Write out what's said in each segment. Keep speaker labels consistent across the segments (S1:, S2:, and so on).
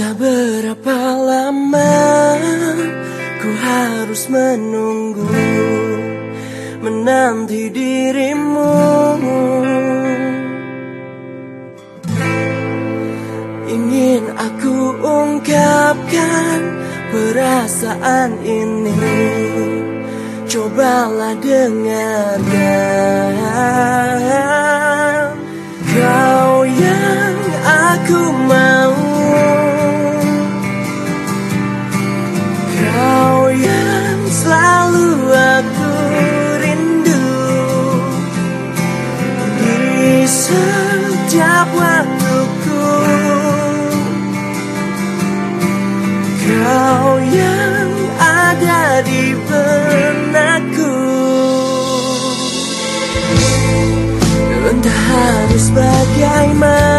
S1: Entah berapa lama ku harus menunggu Menanti dirimu. Ingin aku ungkapkan perasaan ini. Cobalah dengarkan selalu aku rindu. Di setiap waktuku. Kau yang ada di benakku. Entah harus bagaimana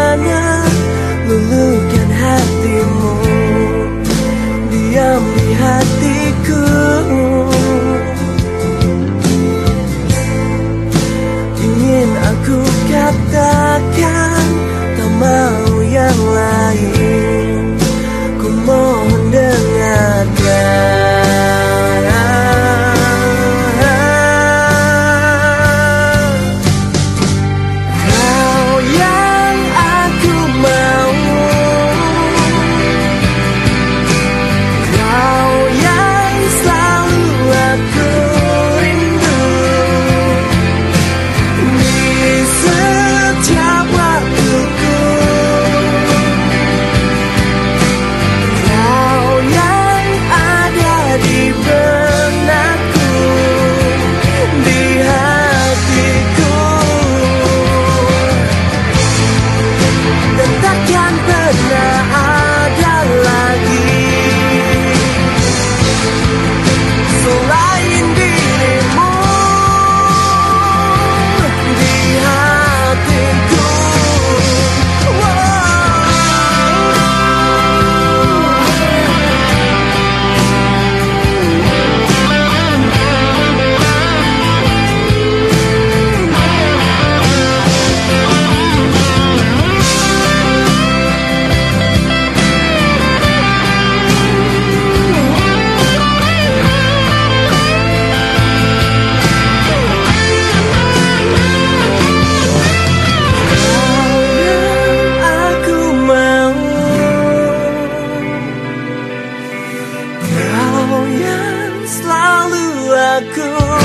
S1: jiwaku.